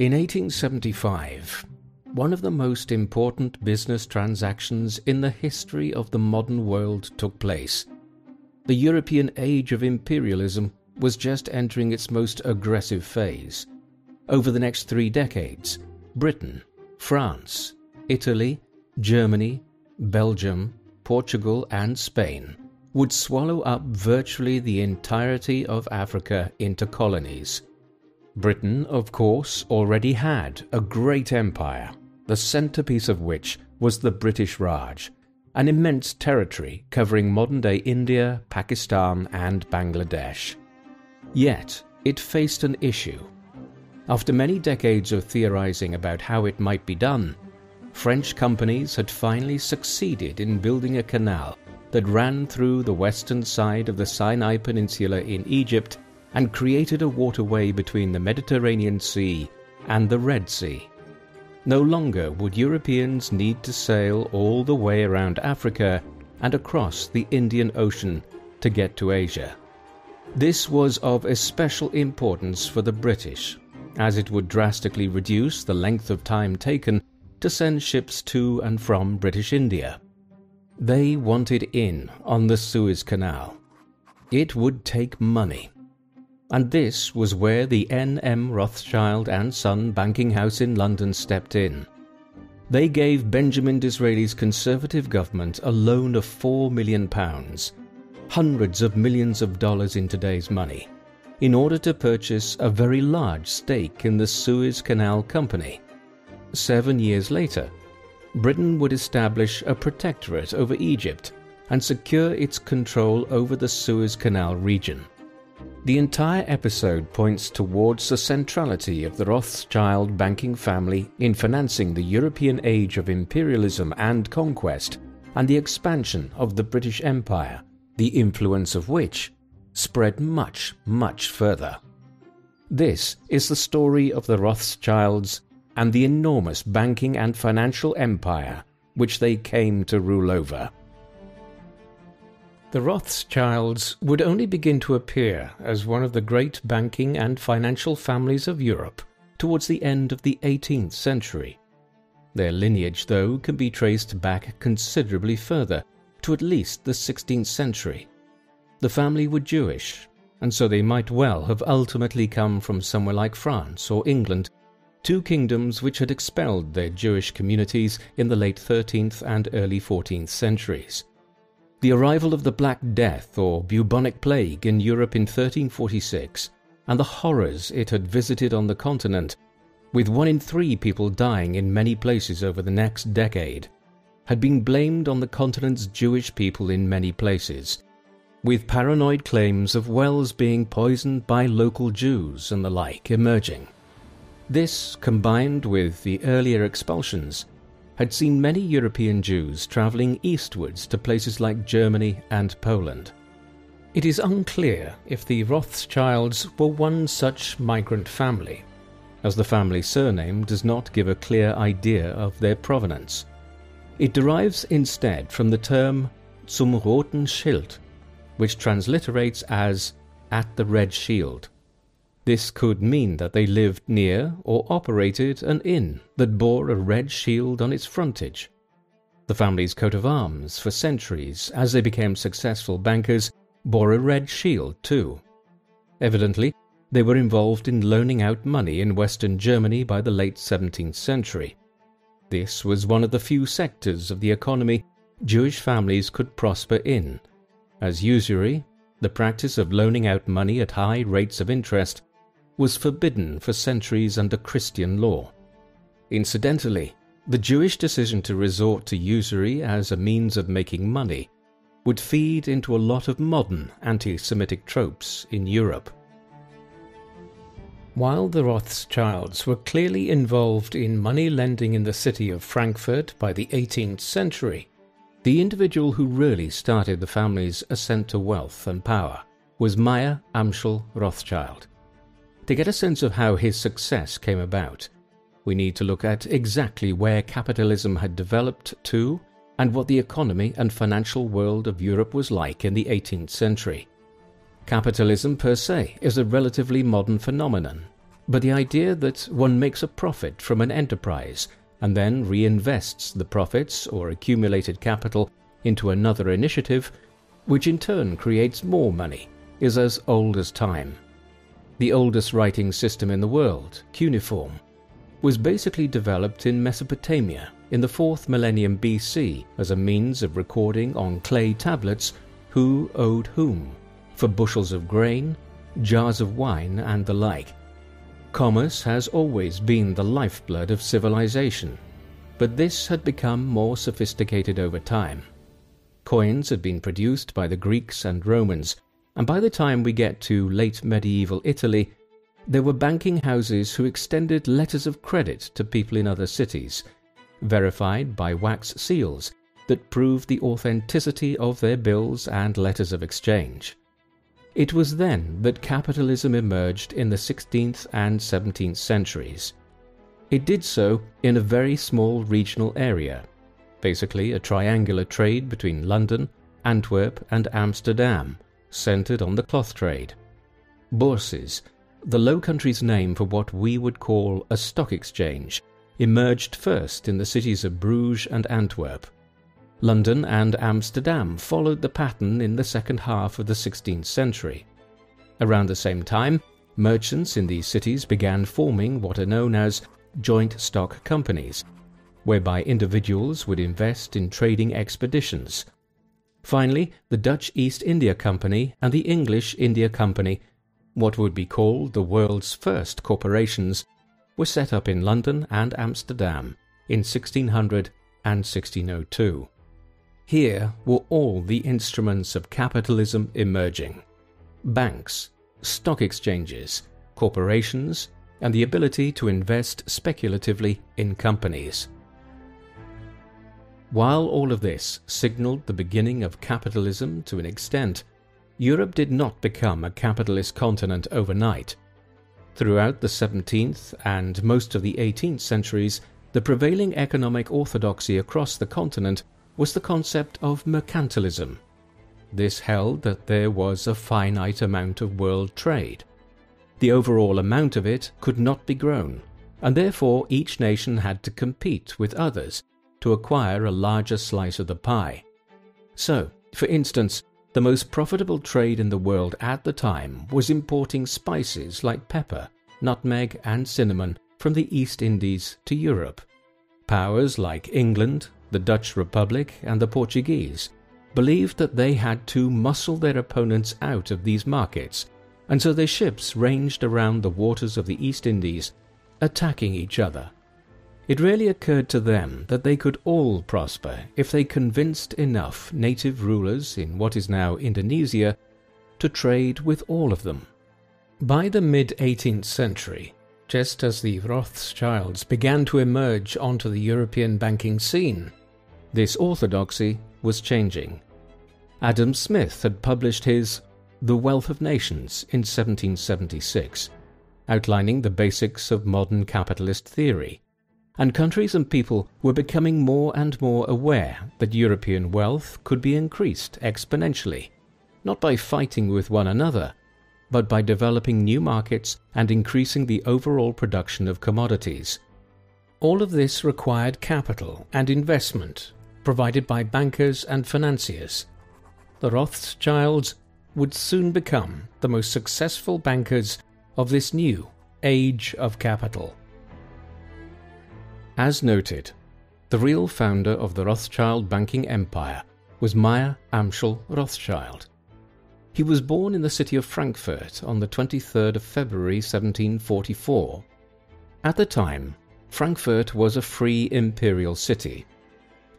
In 1875, one of the most important business transactions in the history of the modern world took place. The European age of imperialism was just entering its most aggressive phase. Over the next three decades, Britain, France, Italy, Germany, Belgium, Portugal, and Spain would swallow up virtually the entirety of Africa into colonies. Britain, of course, already had a great empire, the centerpiece of which was the British Raj, an immense territory covering modern day India, Pakistan, and Bangladesh. Yet, it faced an issue. After many decades of theorizing about how it might be done, French companies had finally succeeded in building a canal that ran through the western side of the Sinai Peninsula in Egypt and created a waterway between the Mediterranean Sea and the Red Sea. No longer would Europeans need to sail all the way around Africa and across the Indian Ocean to get to Asia. This was of especial importance for the British, as it would drastically reduce the length of time taken to send ships to and from British India. They wanted in on the Suez Canal. It would take money. And this was where the N.M. Rothschild and Son banking house in London stepped in. They gave Benjamin Disraeli's Conservative government a loan of £4 million, hundreds of millions of dollars in today's money, in order to purchase a very large stake in the Suez Canal Company. Seven years later, Britain would establish a protectorate over Egypt and secure its control over the Suez Canal region. The entire episode points towards the centrality of the Rothschild banking family in financing the European age of imperialism and conquest and the expansion of the British Empire, the influence of which spread much, much further. This is the story of the Rothschilds and the enormous banking and financial empire which they came to rule over. The Rothschilds would only begin to appear as one of the great banking and financial families of Europe towards the end of the 18th century. Their lineage, though, can be traced back considerably further, to at least the 16th century. The family were Jewish, and so they might well have ultimately come from somewhere like France or England two kingdoms which had expelled their Jewish communities in the late 13th and early 14th centuries. The arrival of the Black Death or bubonic plague in Europe in 1346 and the horrors it had visited on the continent, with one in three people dying in many places over the next decade, had been blamed on the continent's Jewish people in many places, with paranoid claims of wells being poisoned by local Jews and the like emerging. This, combined with the earlier expulsions, had seen many European Jews travelling eastwards to places like Germany and Poland. It is unclear if the Rothschilds were one such migrant family, as the family surname does not give a clear idea of their provenance. It derives instead from the term zum roten Schild, which transliterates as at the red shield. This could mean that they lived near or operated an inn that bore a red shield on its frontage. The family's coat of arms for centuries, as they became successful bankers, bore a red shield too. Evidently, they were involved in loaning out money in Western Germany by the late 17th century. This was one of the few sectors of the economy Jewish families could prosper in, as usury, the practice of loaning out money at high rates of interest, was forbidden for centuries under Christian law. Incidentally, the Jewish decision to resort to usury as a means of making money would feed into a lot of modern anti Semitic tropes in Europe. While the Rothschilds were clearly involved in money lending in the city of Frankfurt by the 18th century, the individual who really started the family's ascent to wealth and power was Meyer Amschel Rothschild. To get a sense of how his success came about, we need to look at exactly where capitalism had developed to and what the economy and financial world of Europe was like in the 18th century. Capitalism per se is a relatively modern phenomenon. but the idea that one makes a profit from an enterprise and then reinvests the profits or accumulated capital into another initiative, which in turn creates more money, is as old as time. The oldest writing system in the world, cuneiform, was basically developed in Mesopotamia in the 4th millennium BC as a means of recording on clay tablets who owed whom, for bushels of grain, jars of wine, and the like. Commerce has always been the lifeblood of civilization, but this had become more sophisticated over time. Coins had been produced by the Greeks and Romans, and by the time we get to late medieval Italy, there were banking houses who extended letters of credit to people in other cities, verified by wax seals that proved the authenticity of their bills and letters of exchange. It was then that capitalism emerged in the 16th and 17th centuries. It did so in a very small regional area, basically a triangular trade between London, Antwerp, and Amsterdam, centered on the cloth trade. Bourses, the Low Countries name for what we would call a stock exchange, emerged first in the cities of Bruges and Antwerp. London and Amsterdam followed the pattern in the second half of the 16th century. Around the same time, merchants in these cities began forming what are known as joint stock companies, whereby individuals would invest in trading expeditions. Finally, the Dutch East India Company and the English India Company, what would be called the world's first corporations, were set up in London and Amsterdam in 1600 and 1602. Here were all the instruments of capitalism emerging banks, stock exchanges, corporations, and the ability to invest speculatively in companies. While all of this signaled the beginning of capitalism to an extent, Europe did not become a capitalist continent overnight. Throughout the 17th and most of the 18th centuries, the prevailing economic orthodoxy across the continent was the concept of mercantilism. This held that there was a finite amount of world trade. The overall amount of it could not be grown, and therefore each nation had to compete with others to acquire a larger slice of the pie. So, for instance, the most profitable trade in the world at the time was importing spices like pepper, nutmeg, and cinnamon from the East Indies to Europe. Powers like England, the Dutch Republic, and the Portuguese believed that they had to muscle their opponents out of these markets, and so their ships ranged around the waters of the East Indies, attacking each other. It really occurred to them that they could all prosper if they convinced enough native rulers in what is now Indonesia to trade with all of them. By the mid 18th century, just as the Rothschilds began to emerge onto the European banking scene, this orthodoxy was changing. Adam Smith had published his The Wealth of Nations in 1776, outlining the basics of modern capitalist theory, and countries and people were becoming more and more aware that European wealth could be increased exponentially, not by fighting with one another, but by developing new markets and increasing the overall production of commodities. All of this required capital and investment provided by bankers and financiers. The Rothschilds would soon become the most successful bankers of this new age of capital. As noted, the real founder of the Rothschild banking empire was Mayer Amschel Rothschild. He was born in the city of Frankfurt on the 23rd of February 1744. At the time, Frankfurt was a free imperial city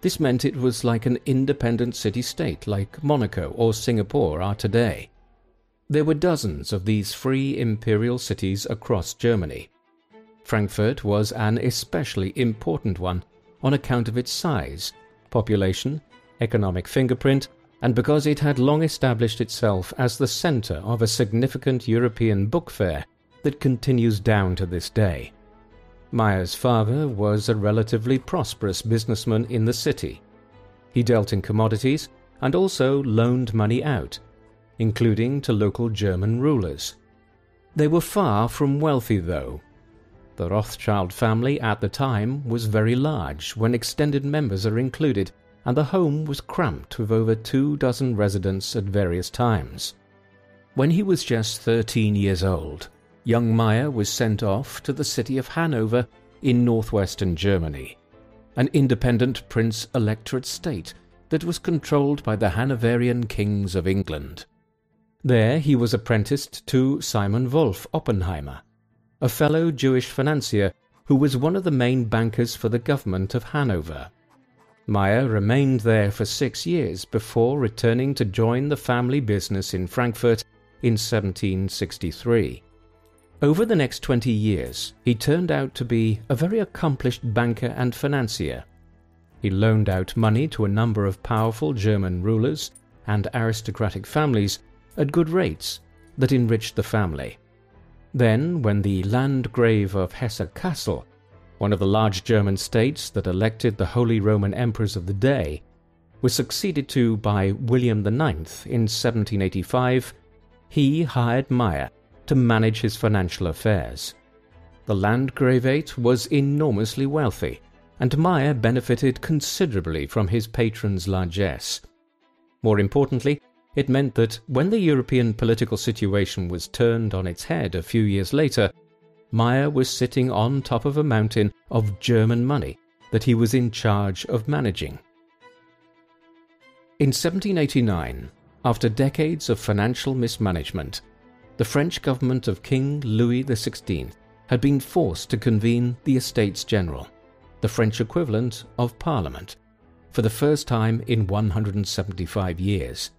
this meant it was like an independent city state like Monaco or Singapore are today. There were dozens of these free imperial cities across Germany. Frankfurt was an especially important one on account of its size, population, economic fingerprint, and because it had long established itself as the center of a significant European book fair that continues down to this day. Mayer's father was a relatively prosperous businessman in the city. He dealt in commodities and also loaned money out, including to local German rulers. They were far from wealthy, though. The Rothschild family at the time was very large when extended members are included, and the home was cramped with over two dozen residents at various times. When he was just 13 years old, young Meyer was sent off to the city of Hanover in northwestern Germany, an independent prince electorate state that was controlled by the Hanoverian kings of England. There he was apprenticed to Simon Wolf Oppenheimer, a fellow Jewish financier who was one of the main bankers for the government of Hanover. Meyer remained there for six years before returning to join the family business in Frankfurt in 1763. Over the next 20 years, he turned out to be a very accomplished banker and financier. He loaned out money to a number of powerful German rulers and aristocratic families at good rates that enriched the family. Then, when the Landgrave of Hesse-Kassel, one of the large German states that elected the Holy Roman Emperors of the day, was succeeded to by William IX in 1785, he hired Meyer to manage his financial affairs. The Landgravate was enormously wealthy, and Meyer benefited considerably from his patron's largesse. More importantly, it meant that when the European political situation was turned on its head a few years later, Meyer was sitting on top of a mountain of German money that he was in charge of managing. In 1789, after decades of financial mismanagement, the French government of King Louis XVI had been forced to convene the Estates General, the French equivalent of Parliament, for the first time in 175 years.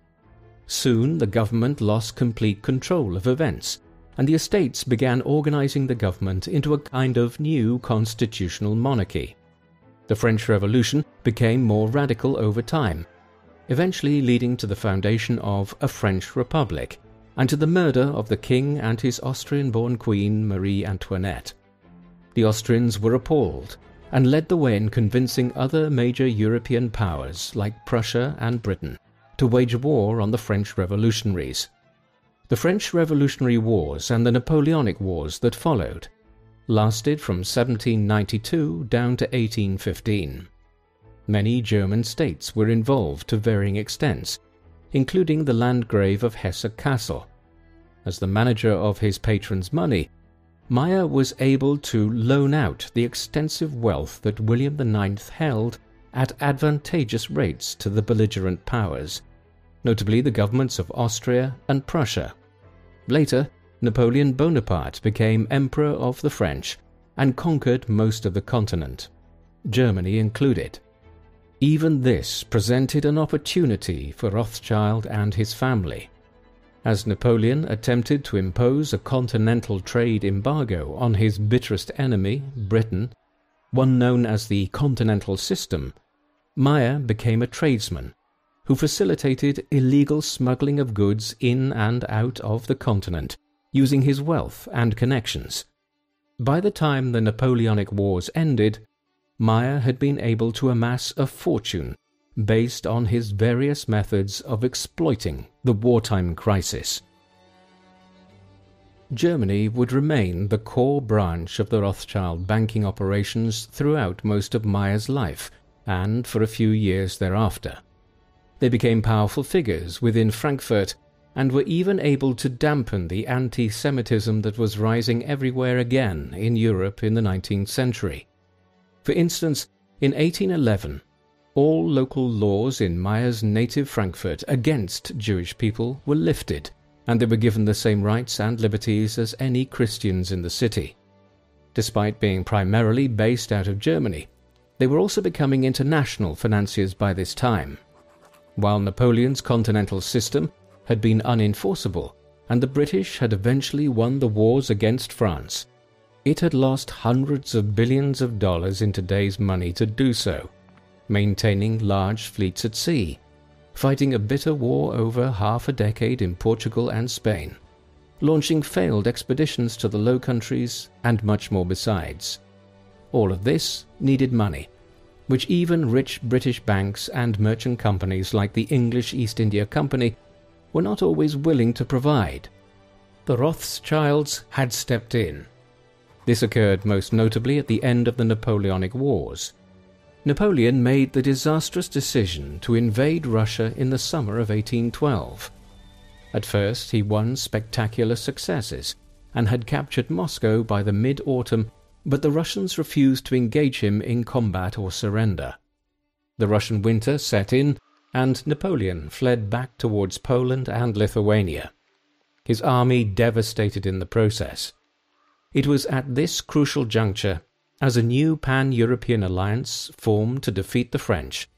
Soon the government lost complete control of events, and the estates began organizing the government into a kind of new constitutional monarchy. The French Revolution became more radical over time, eventually leading to the foundation of a French Republic and to the murder of the king and his Austrian born queen Marie Antoinette. The Austrians were appalled and led the way in convincing other major European powers like Prussia and Britain to wage war on the French revolutionaries. The French Revolutionary Wars and the Napoleonic Wars that followed lasted from 1792 down to 1815. Many German states were involved to varying extents, including the Landgrave of Hesse-Kassel. As the manager of his patron's money, Meyer was able to loan out the extensive wealth that William IX held at advantageous rates to the belligerent powers, notably the governments of Austria and Prussia. Later, Napoleon Bonaparte became Emperor of the French and conquered most of the continent, Germany included. Even this presented an opportunity for Rothschild and his family. As Napoleon attempted to impose a continental trade embargo on his bitterest enemy, Britain, one known as the Continental System, Meyer became a tradesman who facilitated illegal smuggling of goods in and out of the continent using his wealth and connections. By the time the Napoleonic Wars ended, Meyer had been able to amass a fortune based on his various methods of exploiting the wartime crisis. Germany would remain the core branch of the Rothschild banking operations throughout most of Meyer's life and for a few years thereafter. They became powerful figures within Frankfurt and were even able to dampen the anti Semitism that was rising everywhere again in Europe in the 19th century. For instance, in 1811, all local laws in Meyer's native Frankfurt against Jewish people were lifted, and they were given the same rights and liberties as any Christians in the city. Despite being primarily based out of Germany, they were also becoming international financiers by this time. While Napoleon's continental system had been unenforceable, and the British had eventually won the wars against France, it had lost hundreds of billions of dollars in today's money to do so, maintaining large fleets at sea, fighting a bitter war over half a decade in Portugal and Spain, launching failed expeditions to the Low Countries, and much more besides. All of this needed money, which even rich British banks and merchant companies like the English East India Company were not always willing to provide. the Rothschilds had stepped in. This occurred most notably at the end of the Napoleonic Wars. Napoleon made the disastrous decision to invade Russia in the summer of 1812. At first, he won spectacular successes and had captured Moscow by the mid autumn, but the Russians refused to engage him in combat or surrender. The Russian winter set in, and Napoleon fled back towards Poland and Lithuania. His army devastated in the process. It was at this crucial juncture, as a new pan European alliance formed to defeat the French,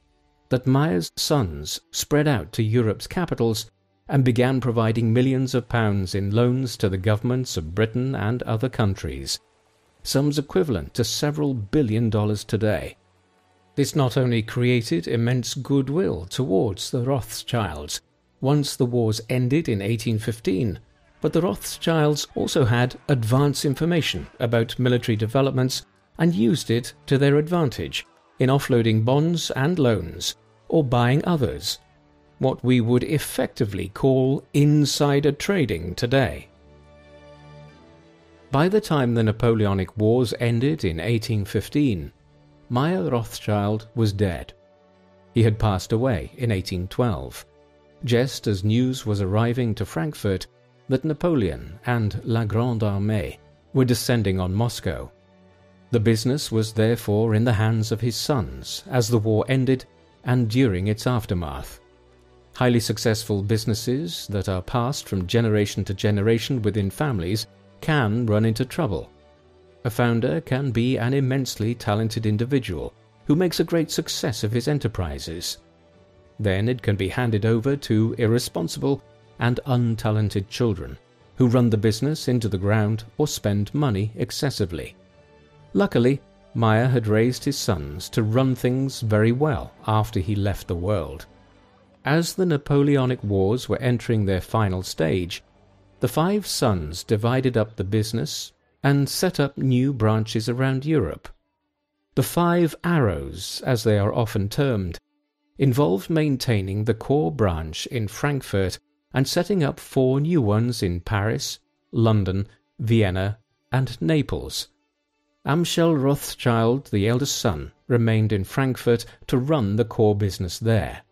that Meyer's sons spread out to Europe's capitals and began providing millions of pounds in loans to the governments of Britain and other countries, sums equivalent to several billion dollars today. This not only created immense goodwill towards the Rothschilds once the wars ended in 1815, but the Rothschilds also had advance information about military developments and used it to their advantage in offloading bonds and loans or buying others, what we would effectively call insider trading today. By the time the Napoleonic Wars ended in 1815, Meyer Rothschild was dead. He had passed away in 1812, just as news was arriving to Frankfurt that Napoleon and La Grande Armée were descending on Moscow. The business was therefore in the hands of his sons as the war ended and during its aftermath. Highly successful businesses that are passed from generation to generation within families can run into trouble a founder can be an immensely talented individual who makes a great success of his enterprises. Then it can be handed over to irresponsible and untalented children who run the business into the ground or spend money excessively. Luckily, Meyer had raised his sons to run things very well after he left the world. As the Napoleonic Wars were entering their final stage, the five sons divided up the business and set up new branches around Europe. The Five Arrows, as they are often termed, involved maintaining the core branch in Frankfurt and setting up four new ones in Paris, London, Vienna, and Naples. Amschel Rothschild, the eldest son, remained in Frankfurt to run the core business there.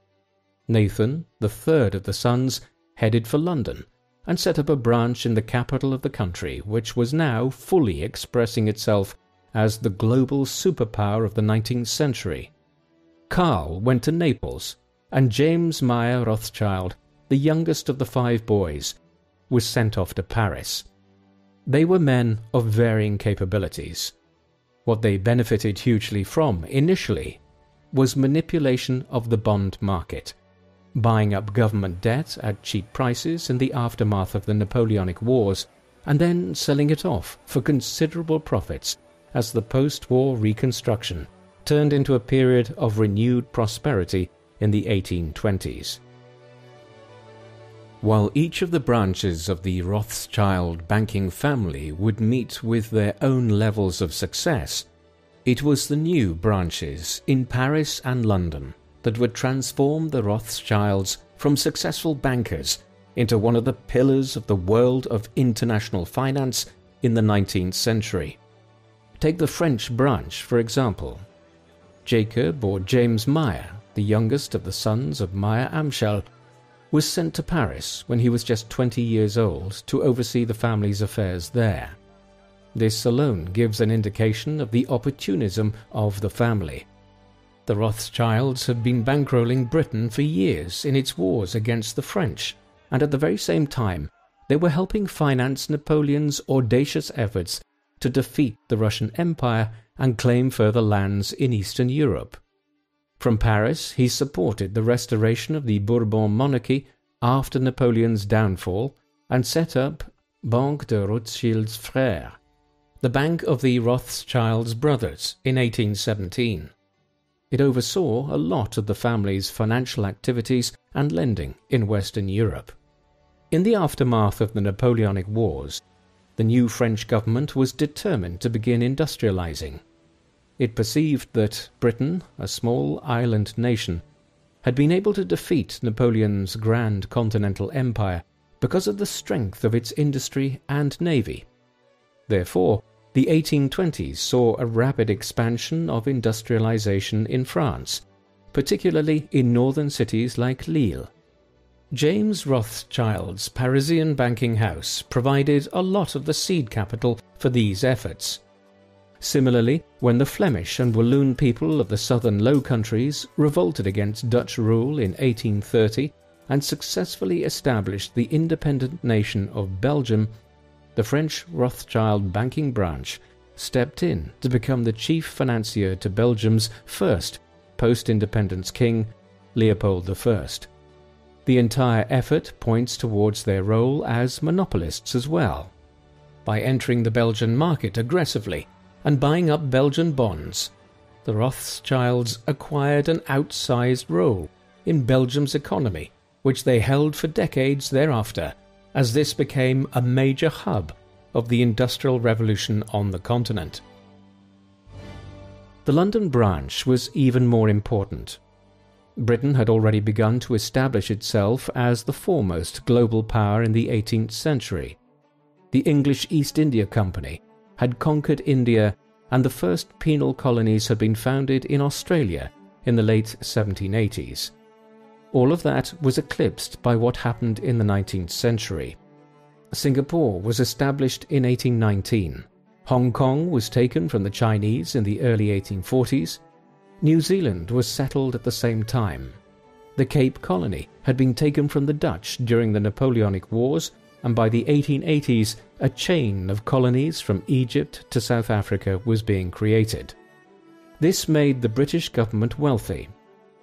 Nathan, the third of the sons, headed for London and set up a branch in the capital of the country, which was now fully expressing itself as the global superpower of the 19th century. Karl went to Naples, and James Meyer Rothschild, the youngest of the five boys, was sent off to Paris. They were men of varying capabilities. What they benefited hugely from initially was manipulation of the bond market – buying up government debt at cheap prices in the aftermath of the Napoleonic Wars, and then selling it off for considerable profits as the post war reconstruction turned into a period of renewed prosperity in the 1820s. While each of the branches of the Rothschild banking family would meet with their own levels of success, it was the new branches in Paris and London that would transform the Rothschilds from successful bankers into one of the pillars of the world of international finance in the 19th century. Take the French branch, for example. Jacob or James Meyer, the youngest of the sons of Meyer Amschel, was sent to Paris when he was just 20 years old to oversee the family's affairs there. This alone gives an indication of the opportunism of the family. The Rothschilds had been bankrolling Britain for years in its wars against the French, and at the very same time, they were helping finance Napoleon's audacious efforts to defeat the Russian Empire and claim further lands in Eastern Europe. From Paris, he supported the restoration of the Bourbon monarchy after Napoleon's downfall and set up Banque de Rothschild's Frères, the Bank of the Rothschilds brothers, in 1817. It oversaw a lot of the family's financial activities and lending in Western Europe. In the aftermath of the Napoleonic Wars, the new French government was determined to begin industrializing. It perceived that Britain, a small island nation, had been able to defeat Napoleon's grand continental empire because of the strength of its industry and navy. Therefore, the 1820s saw a rapid expansion of industrialization in France, particularly in northern cities like Lille. James Rothschild's Parisian banking house provided a lot of the seed capital for these efforts. Similarly, when the Flemish and Walloon people of the southern Low Countries revolted against Dutch rule in 1830 and successfully established the independent nation of Belgium, the French Rothschild banking branch stepped in to become the chief financier to Belgium's first post independence king, Leopold I. The entire effort points towards their role as monopolists as well. By entering the Belgian market aggressively and buying up Belgian bonds, the Rothschilds acquired an outsized role in Belgium's economy which they held for decades thereafter, as this became a major hub of the Industrial Revolution on the continent. The London branch was even more important. Britain had already begun to establish itself as the foremost global power in the 18th century. The English East India Company had conquered India, and the first penal colonies had been founded in Australia in the late 1780s. All of that was eclipsed by what happened in the 19th century. Singapore was established in 1819. Hong Kong was taken from the Chinese in the early 1840s. New Zealand was settled at the same time. The Cape Colony had been taken from the Dutch during the Napoleonic Wars, and by the 1880s, a chain of colonies from Egypt to South Africa was being created. This made the British government wealthy.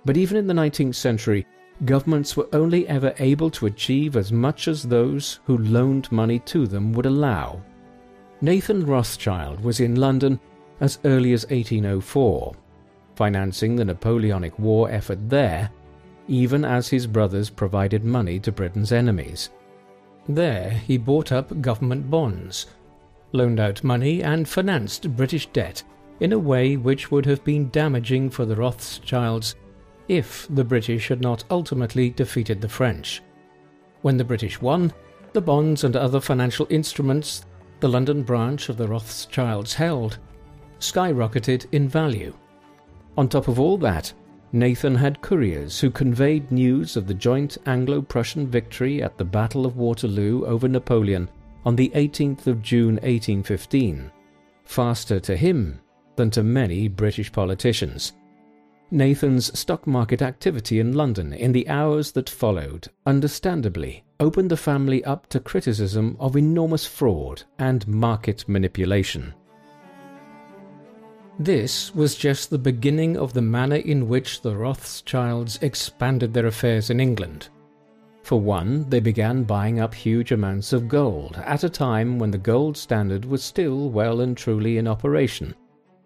But even in the 19th century, governments were only ever able to achieve as much as those who loaned money to them would allow. Nathan Rothschild was in London as early as 1804, financing the Napoleonic War effort there, even as his brothers provided money to Britain's enemies. There he bought up government bonds, loaned out money, and financed British debt in a way which would have been damaging for the Rothschilds if the British had not ultimately defeated the French. When the British won, the bonds and other financial instruments the London branch of the Rothschilds held skyrocketed in value. On top of all that, Nathan had couriers who conveyed news of the joint Anglo Prussian victory at the Battle of Waterloo over Napoleon on the 18th of June 1815, faster to him than to many British politicians. Nathan's stock market activity in London in the hours that followed, understandably, opened the family up to criticism of enormous fraud and market manipulation. This was just the beginning of the manner in which the Rothschilds expanded their affairs in England. For one, they began buying up huge amounts of gold at a time when the gold standard was still well and truly in operation,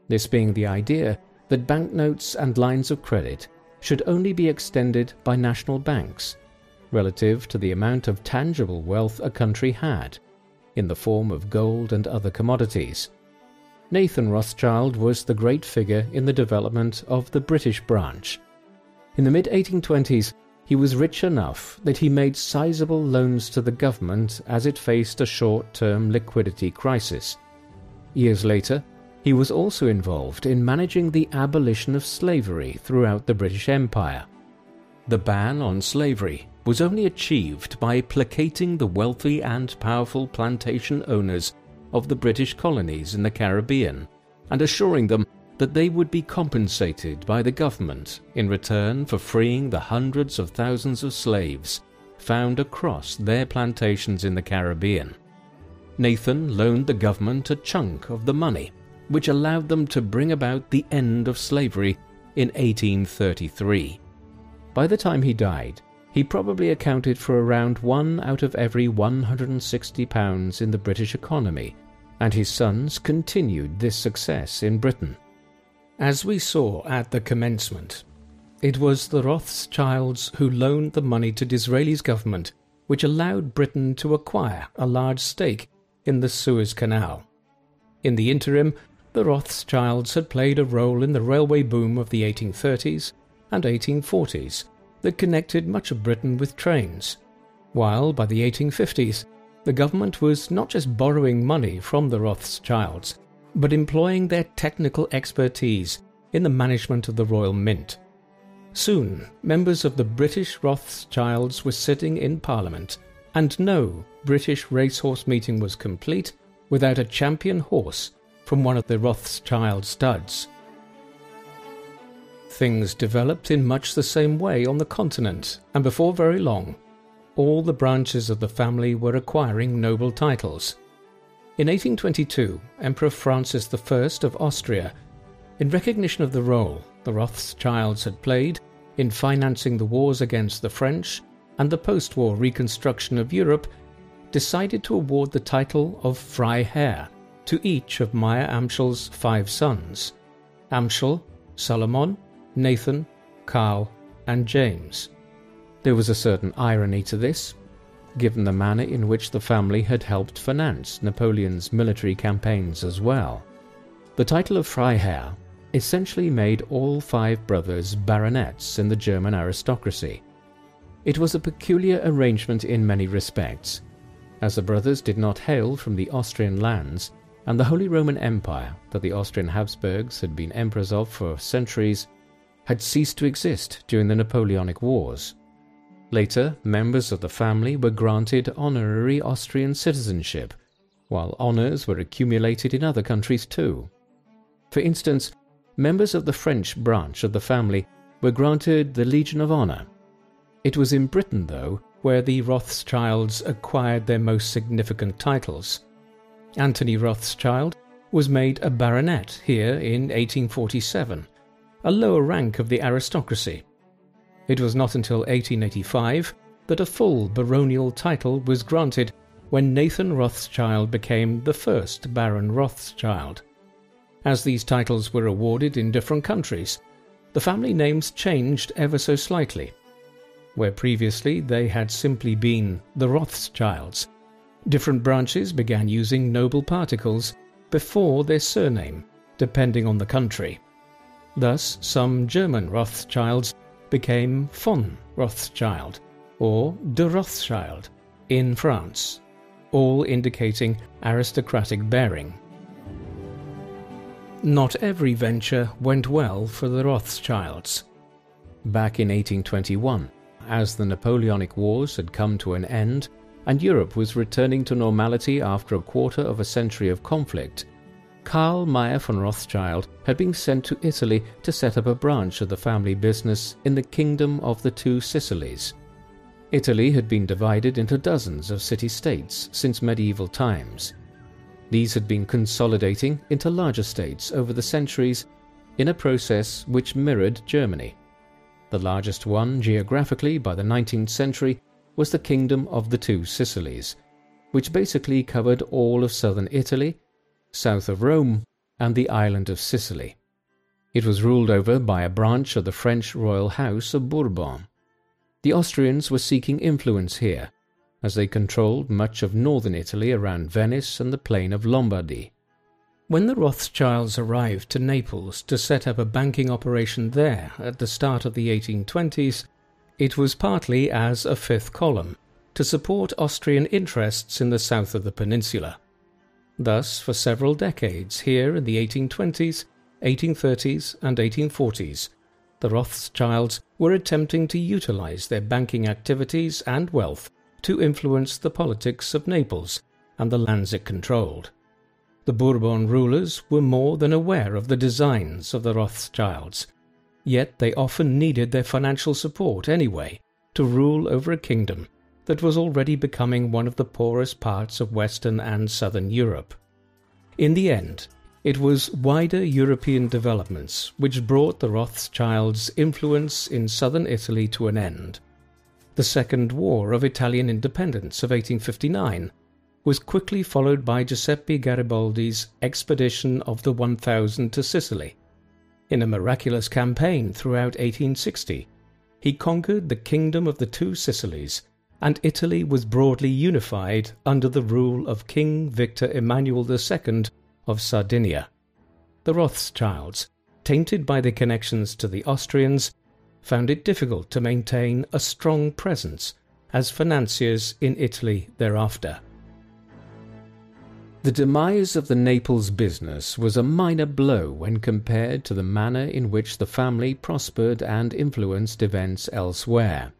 this being the idea that banknotes and lines of credit should only be extended by national banks relative to the amount of tangible wealth a country had, in the form of gold and other commodities. Nathan Rothschild was the great figure in the development of the British branch. In the mid 1820s, he was rich enough that he made sizable loans to the government as it faced a short term liquidity crisis. Years later, he was also involved in managing the abolition of slavery throughout the British Empire. The ban on slavery was only achieved by placating the wealthy and powerful plantation owners of the British colonies in the Caribbean and assuring them that they would be compensated by the government in return for freeing the hundreds of thousands of slaves found across their plantations in the Caribbean. Nathan loaned the government a chunk of the money which allowed them to bring about the end of slavery in 1833. By the time he died, he probably accounted for around one out of every 160 pounds in the British economy, and his sons continued this success in Britain. As we saw at the commencement, it was the Rothschilds who loaned the money to Disraeli's government, which allowed Britain to acquire a large stake in the Suez Canal. In the interim, the Rothschilds had played a role in the railway boom of the 1830s and 1840s that connected much of Britain with trains. while by the 1850s, the government was not just borrowing money from the Rothschilds, but employing their technical expertise in the management of the Royal Mint. Soon, members of the British Rothschilds were sitting in Parliament, and no British racehorse meeting was complete without a champion horse from one of the Rothschild studs. Things developed in much the same way on the continent, and before very long, all the branches of the family were acquiring noble titles. In 1822, Emperor Francis I of Austria, in recognition of the role the Rothschilds had played in financing the wars against the French and the post war reconstruction of Europe, decided to award the title of Freiherr to each of Meyer Amschel's five sons Amschel, Solomon, Nathan, Carl, and James. There was a certain irony to this, given the manner in which the family had helped finance Napoleon's military campaigns as well. The title of Freiherr essentially made all five brothers baronets in the German aristocracy. It was a peculiar arrangement in many respects, as the brothers did not hail from the Austrian lands, and the Holy Roman Empire that the Austrian Habsburgs had been emperors of for centuries had ceased to exist during the Napoleonic Wars. Later, members of the family were granted honorary Austrian citizenship, while honours were accumulated in other countries too. For instance, members of the French branch of the family were granted the Legion of Honour. It was in Britain, though, where the Rothschilds acquired their most significant titles. Anthony Rothschild was made a baronet here in 1847, a lower rank of the aristocracy. It was not until 1885 that a full baronial title was granted when Nathan Rothschild became the first Baron Rothschild. As these titles were awarded in different countries, the family names changed ever so slightly. Where previously they had simply been the Rothschilds, different branches began using noble particles before their surname, depending on the country. Thus, some German Rothschilds became von Rothschild or de Rothschild in France, all indicating aristocratic bearing. Not every venture went well for the Rothschilds. Back in 1821, as the Napoleonic Wars had come to an end and Europe was returning to normality after a quarter of a century of conflict, Karl Meyer von Rothschild had been sent to Italy to set up a branch of the family business in the Kingdom of the Two Sicilies. Italy had been divided into dozens of city states since medieval times, these had been consolidating into larger states over the centuries in a process which mirrored Germany. The largest one geographically by the 19th century was the Kingdom of the Two Sicilies, which basically covered all of southern Italy, south of Rome, and the island of Sicily. It was ruled over by a branch of the French royal house of Bourbon. The Austrians were seeking influence here, as they controlled much of northern Italy around Venice and the plain of Lombardy. When the Rothschilds arrived to Naples to set up a banking operation there at the start of the 1820s, it was partly as a fifth column to support Austrian interests in the south of the peninsula. Thus, for several decades here in the 1820s, 1830s, and 1840s, the Rothschilds were attempting to utilize their banking activities and wealth to influence the politics of Naples and the lands it controlled. The Bourbon rulers were more than aware of the designs of the Rothschilds, yet they often needed their financial support anyway to rule over a kingdom that was already becoming one of the poorest parts of Western and Southern Europe. In the end, it was wider European developments which brought the Rothschilds' influence in southern Italy to an end. The Second War of Italian Independence of 1859 was quickly followed by Giuseppe Garibaldi's expedition of the 1000 to Sicily. In a miraculous campaign throughout 1860, he conquered the kingdom of the two Sicilies, and Italy was broadly unified under the rule of King Victor Emmanuel II of Sardinia. The Rothschilds, tainted by their connections to the Austrians, found it difficult to maintain a strong presence as financiers in Italy thereafter. The demise of the Naples business was a minor blow when compared to the manner in which the family prospered and influenced events elsewhere.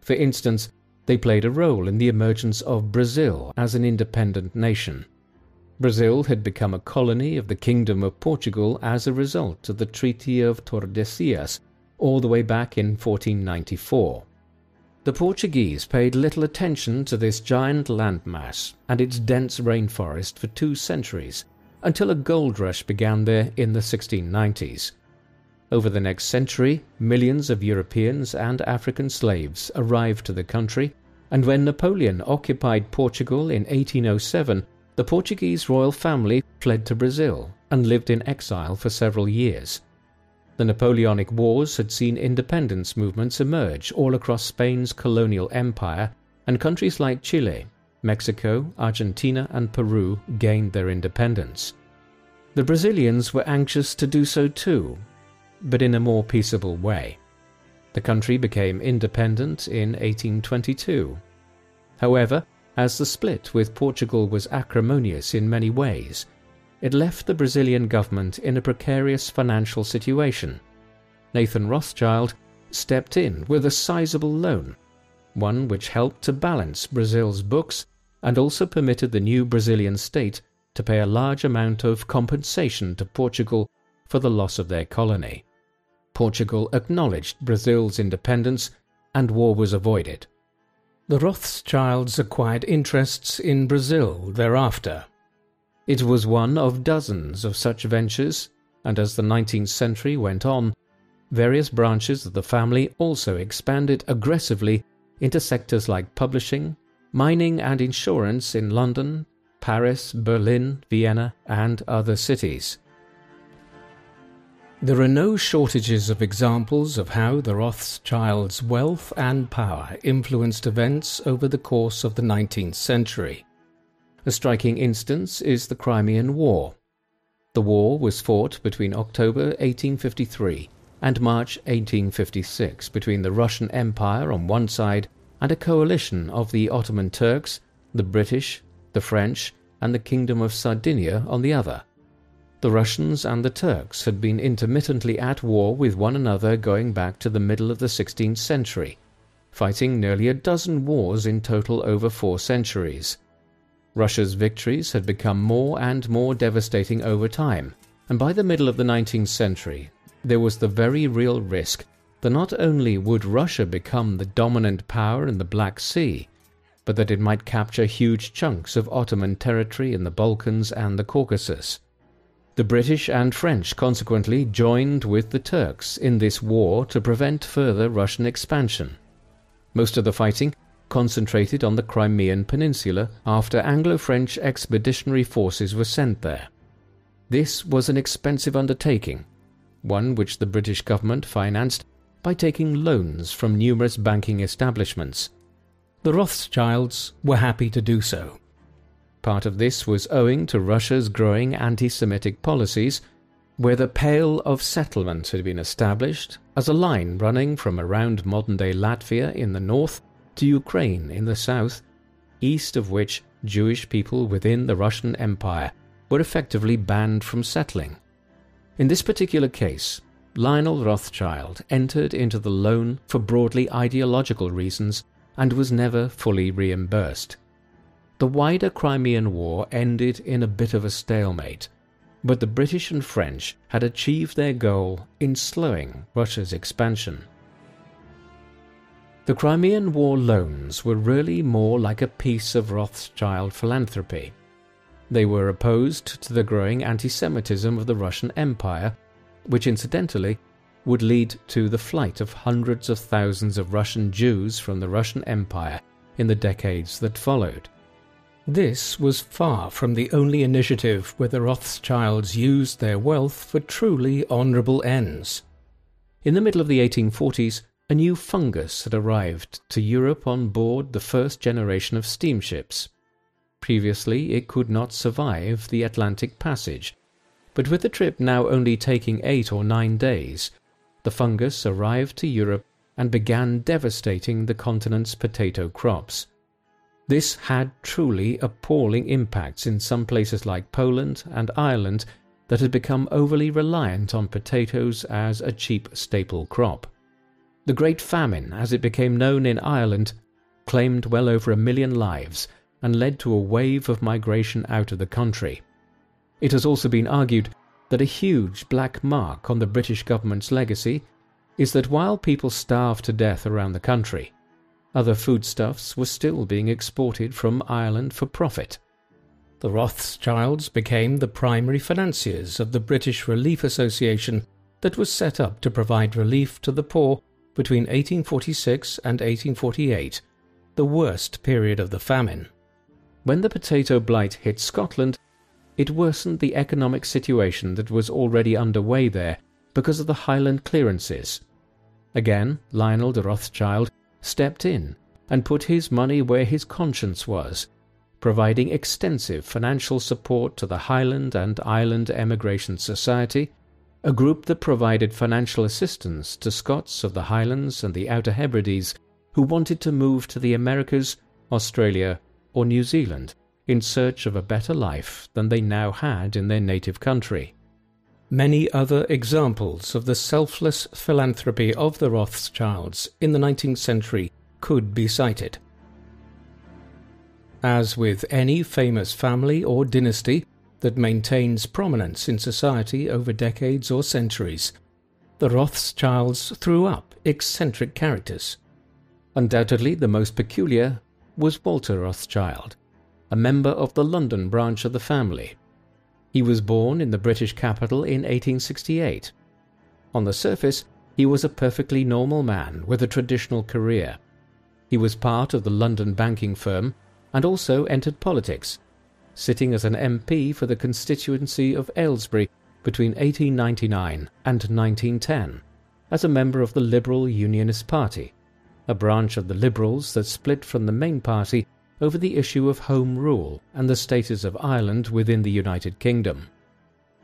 For instance, they played a role in the emergence of Brazil as an independent nation. Brazil had become a colony of the Kingdom of Portugal as a result of the Treaty of Tordesillas all the way back in 1494. The Portuguese paid little attention to this giant landmass and its dense rainforest for two centuries, until a gold rush began there in the 1690s. Over the next century, millions of Europeans and African slaves arrived to the country, and when Napoleon occupied Portugal in 1807, the Portuguese royal family fled to Brazil and lived in exile for several years. The Napoleonic Wars had seen independence movements emerge all across Spain's colonial empire, and countries like Chile, Mexico, Argentina, and Peru gained their independence. The Brazilians were anxious to do so too, but in a more peaceable way. The country became independent in 1822. However, as the split with Portugal was acrimonious in many ways, it left the Brazilian government in a precarious financial situation. Nathan Rothschild stepped in with a sizable loan, one which helped to balance Brazil's books and also permitted the new Brazilian state to pay a large amount of compensation to Portugal for the loss of their colony. Portugal acknowledged Brazil's independence and war was avoided. The Rothschilds acquired interests in Brazil thereafter it was one of dozens of such ventures, and as the 19th century went on, various branches of the family also expanded aggressively into sectors like publishing, mining, and insurance in London, Paris, Berlin, Vienna, and other cities. There are no shortages of examples of how the Rothschilds' wealth and power influenced events over the course of the 19th century. A striking instance is the Crimean War. The war was fought between October 1853 and March 1856 between the Russian Empire on one side and a coalition of the Ottoman Turks, the British, the French, and the Kingdom of Sardinia on the other. The Russians and the Turks had been intermittently at war with one another going back to the middle of the 16th century, fighting nearly a dozen wars in total over four centuries. Russia's victories had become more and more devastating over time, and by the middle of the 19th century, there was the very real risk that not only would Russia become the dominant power in the Black Sea, but that it might capture huge chunks of Ottoman territory in the Balkans and the Caucasus. The British and French consequently joined with the Turks in this war to prevent further Russian expansion. Most of the fighting concentrated on the Crimean Peninsula after Anglo-French expeditionary forces were sent there. This was an expensive undertaking, one which the British government financed by taking loans from numerous banking establishments. The Rothschilds were happy to do so. Part of this was owing to Russia's growing anti-Semitic policies, where the Pale of Settlement had been established as a line running from around modern-day Latvia in the north to Ukraine in the south, east of which Jewish people within the Russian Empire were effectively banned from settling. In this particular case, Lionel Rothschild entered into the loan for broadly ideological reasons and was never fully reimbursed. The wider Crimean War ended in a bit of a stalemate, but the British and French had achieved their goal in slowing Russia's expansion. The Crimean War loans were really more like a piece of Rothschild philanthropy. They were opposed to the growing anti-Semitism of the Russian Empire, which incidentally would lead to the flight of hundreds of thousands of Russian Jews from the Russian Empire in the decades that followed. This was far from the only initiative where the Rothschilds used their wealth for truly honourable ends. In the middle of the 1840s, a new fungus had arrived to Europe on board the first generation of steamships. Previously, it could not survive the Atlantic passage, but with the trip now only taking eight or nine days, the fungus arrived to Europe and began devastating the continent's potato crops. This had truly appalling impacts in some places like Poland and Ireland that had become overly reliant on potatoes as a cheap staple crop. The Great Famine, as it became known in Ireland, claimed well over a million lives and led to a wave of migration out of the country. It has also been argued that a huge black mark on the British government's legacy is that while people starved to death around the country, other foodstuffs were still being exported from Ireland for profit. The Rothschilds became the primary financiers of the British Relief Association that was set up to provide relief to the poor between 1846 and 1848, the worst period of the famine. When the potato blight hit Scotland, it worsened the economic situation that was already underway there because of the Highland clearances. Again, Lionel de Rothschild stepped in and put his money where his conscience was, providing extensive financial support to the Highland and Island Emigration Society, a group that provided financial assistance to Scots of the Highlands and the Outer Hebrides who wanted to move to the Americas, Australia, or New Zealand in search of a better life than they now had in their native country. Many other examples of the selfless philanthropy of the Rothschilds in the 19th century could be cited. As with any famous family or dynasty that maintains prominence in society over decades or centuries, the Rothschilds threw up eccentric characters. Undoubtedly the most peculiar was Walter Rothschild, a member of the London branch of the family. He was born in the British capital in 1868. On the surface, he was a perfectly normal man with a traditional career. He was part of the London banking firm and also entered politics, sitting as an MP for the constituency of Aylesbury between 1899 and 1910 as a member of the Liberal Unionist Party a branch of the Liberals that split from the main party over the issue of Home Rule and the status of Ireland within the United Kingdom.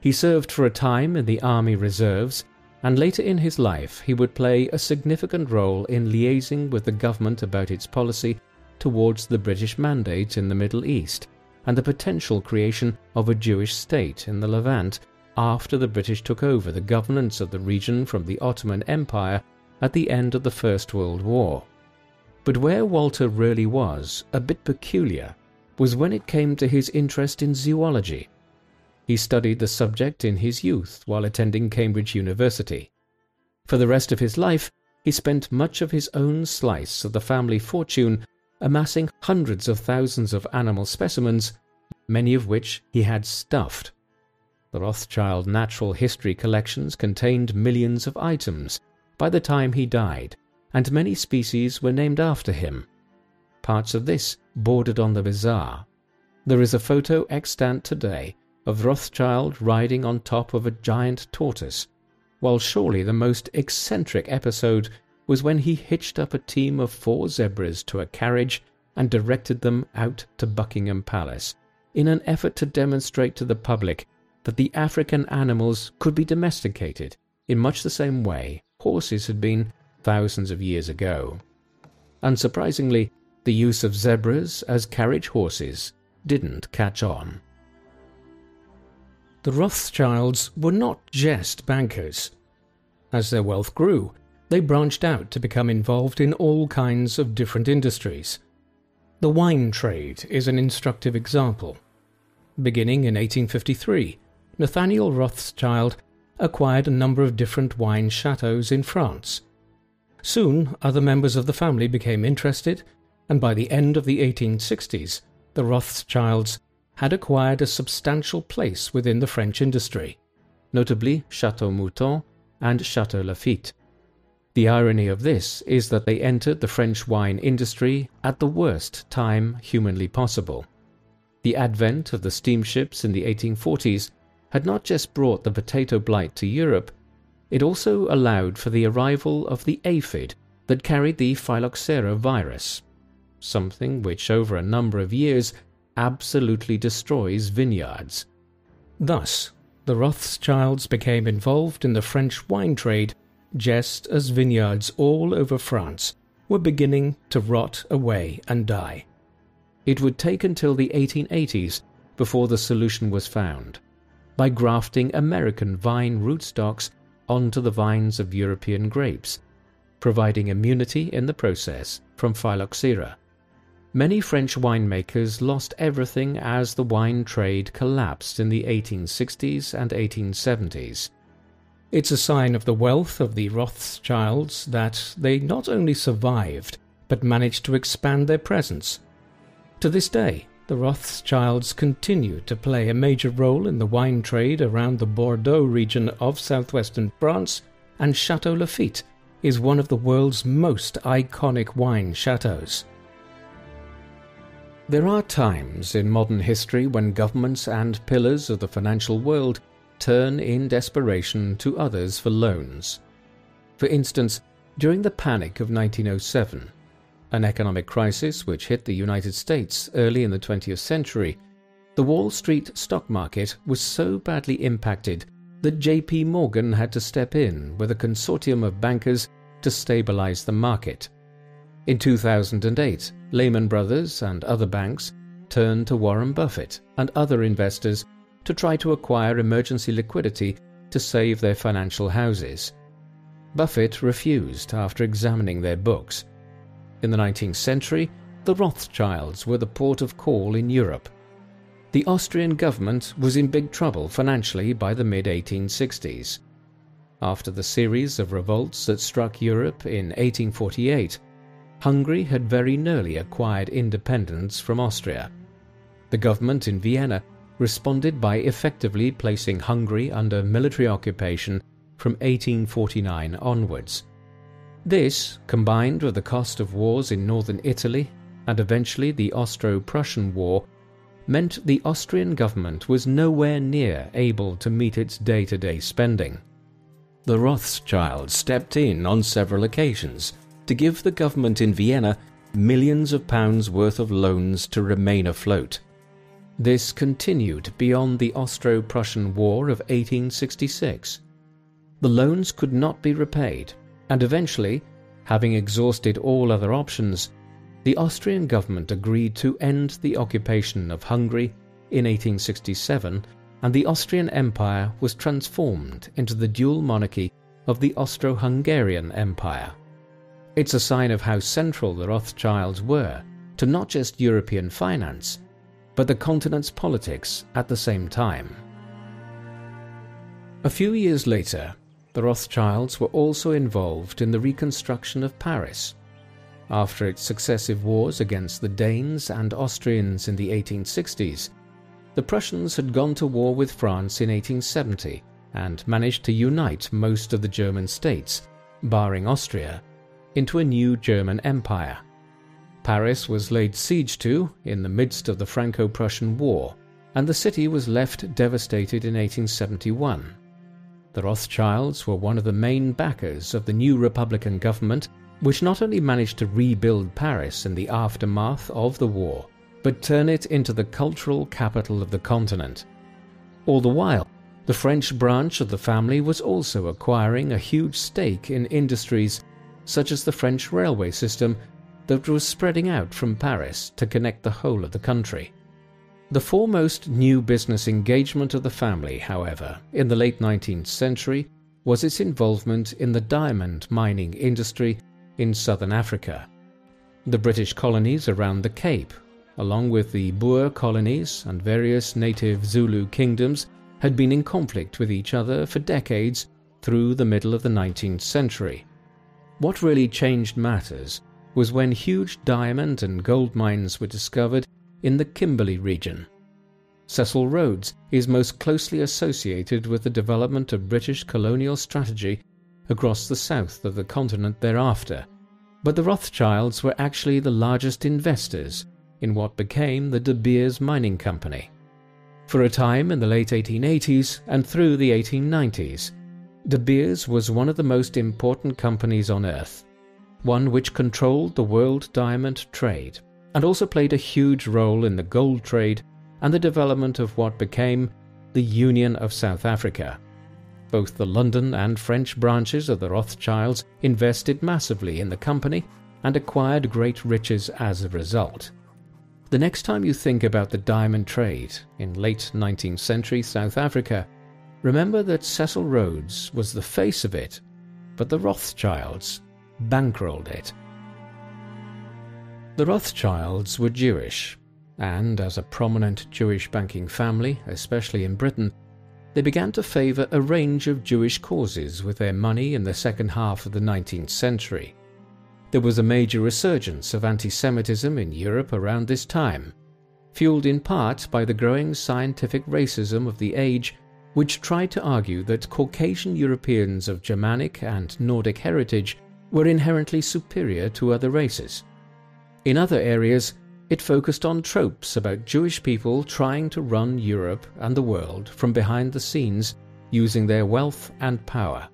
He served for a time in the Army Reserves, and later in his life he would play a significant role in liaising with the government about its policy towards the British Mandate in the Middle East and the potential creation of a Jewish state in the Levant after the British took over the governance of the region from the Ottoman Empire at the end of the First World War. But where Walter really was a bit peculiar was when it came to his interest in zoology. He studied the subject in his youth while attending Cambridge University. For the rest of his life, he spent much of his own slice of the family fortune amassing hundreds of thousands of animal specimens, many of which he had stuffed. The Rothschild natural history collections contained millions of items, by the time he died, and many species were named after him. Parts of this bordered on the bizarre. There is a photo extant today of Rothschild riding on top of a giant tortoise, while surely the most eccentric episode was when he hitched up a team of four zebras to a carriage and directed them out to Buckingham Palace, in an effort to demonstrate to the public that the African animals could be domesticated in much the same way horses had been thousands of years ago. Unsurprisingly, the use of zebras as carriage horses didn't catch on. The Rothschilds were not just bankers. As their wealth grew, they branched out to become involved in all kinds of different industries. The wine trade is an instructive example. Beginning in 1853, Nathaniel Rothschild acquired a number of different wine chateaux in France. Soon, other members of the family became interested, and by the end of the 1860s, the Rothschilds had acquired a substantial place within the French industry, notably Chateau Mouton and Chateau Lafite. The irony of this is that they entered the French wine industry at the worst time humanly possible. The advent of the steamships in the 1840s had not just brought the potato blight to Europe, it also allowed for the arrival of the aphid that carried the phylloxera virus, something which over a number of years absolutely destroys vineyards. Thus, the Rothschilds became involved in the French wine trade just as vineyards all over France were beginning to rot away and die. It would take until the 1880s before the solution was found, by grafting American vine rootstocks onto the vines of European grapes, providing immunity in the process from phylloxera. Many French winemakers lost everything as the wine trade collapsed in the 1860s and 1870s. It's a sign of the wealth of the Rothschilds that they not only survived, but managed to expand their presence. To this day, the Rothschilds continue to play a major role in the wine trade around the Bordeaux region of southwestern France, and Chateau Lafite is one of the world's most iconic wine chateaus. There are times in modern history when governments and pillars of the financial world turn in desperation to others for loans. For instance, during the Panic of 1907, an economic crisis which hit the United States early in the 20th century, the Wall Street stock market was so badly impacted that JP Morgan had to step in with a consortium of bankers to stabilize the market. In 2008, Lehman Brothers and other banks turned to Warren Buffett and other investors to try to acquire emergency liquidity to save their financial houses. Buffett refused after examining their books. In the 19th century, the Rothschilds were the port of call in Europe. The Austrian government was in big trouble financially by the mid 1860s. After the series of revolts that struck Europe in 1848, Hungary had very nearly acquired independence from Austria. The government in Vienna responded by effectively placing Hungary under military occupation from 1849 onwards. This, combined with the cost of wars in northern Italy and eventually the Austro Prussian War, meant the Austrian government was nowhere near able to meet its day to day spending. The Rothschilds stepped in on several occasions to give the government in Vienna millions of pounds worth of loans to remain afloat. This continued beyond the Austro Prussian War of 1866. The loans could not be repaid, and eventually, having exhausted all other options, the Austrian government agreed to end the occupation of Hungary in 1867, and the Austrian Empire was transformed into the dual monarchy of the Austro Hungarian Empire. It's a sign of how central the Rothschilds were to not just European finance but the continent's politics at the same time. A few years later, the Rothschilds were also involved in the reconstruction of Paris. After its successive wars against the Danes and Austrians in the 1860s, the Prussians had gone to war with France in 1870 and managed to unite most of the German states, barring Austria, into a new German empire. Paris was laid siege to in the midst of the Franco Prussian War, and the city was left devastated in 1871. The Rothschilds were one of the main backers of the new Republican government, which not only managed to rebuild Paris in the aftermath of the war, but turn it into the cultural capital of the continent. All the while, the French branch of the family was also acquiring a huge stake in industries such as the French railway system that was spreading out from Paris to connect the whole of the country. The foremost new business engagement of the family, however, in the late 19th century was its involvement in the diamond mining industry in southern Africa. The British colonies around the Cape, along with the Boer colonies and various native Zulu kingdoms, had been in conflict with each other for decades through the middle of the 19th century. What really changed matters was when huge diamond and gold mines were discovered in the Kimberley region. Cecil Rhodes is most closely associated with the development of British colonial strategy across the south of the continent thereafter, but the Rothschilds were actually the largest investors in what became the De Beers Mining Company. For a time in the late 1880s and through the 1890s, De Beers was one of the most important companies on earth one which controlled the world diamond trade and also played a huge role in the gold trade and the development of what became the Union of South Africa. Both the London and French branches of the Rothschilds invested massively in the company and acquired great riches as a result. The next time you think about the diamond trade in late 19th century South Africa, remember that Cecil Rhodes was the face of it, but the Rothschilds bankrolled it. The Rothschilds were Jewish, and as a prominent Jewish banking family, especially in Britain, they began to favour a range of Jewish causes with their money in the second half of the 19th century. There was a major resurgence of anti Semitism in Europe around this time, fueled in part by the growing scientific racism of the age, which tried to argue that Caucasian Europeans of Germanic and Nordic heritage were inherently superior to other races. In other areas, it focused on tropes about Jewish people trying to run Europe and the world from behind the scenes using their wealth and power.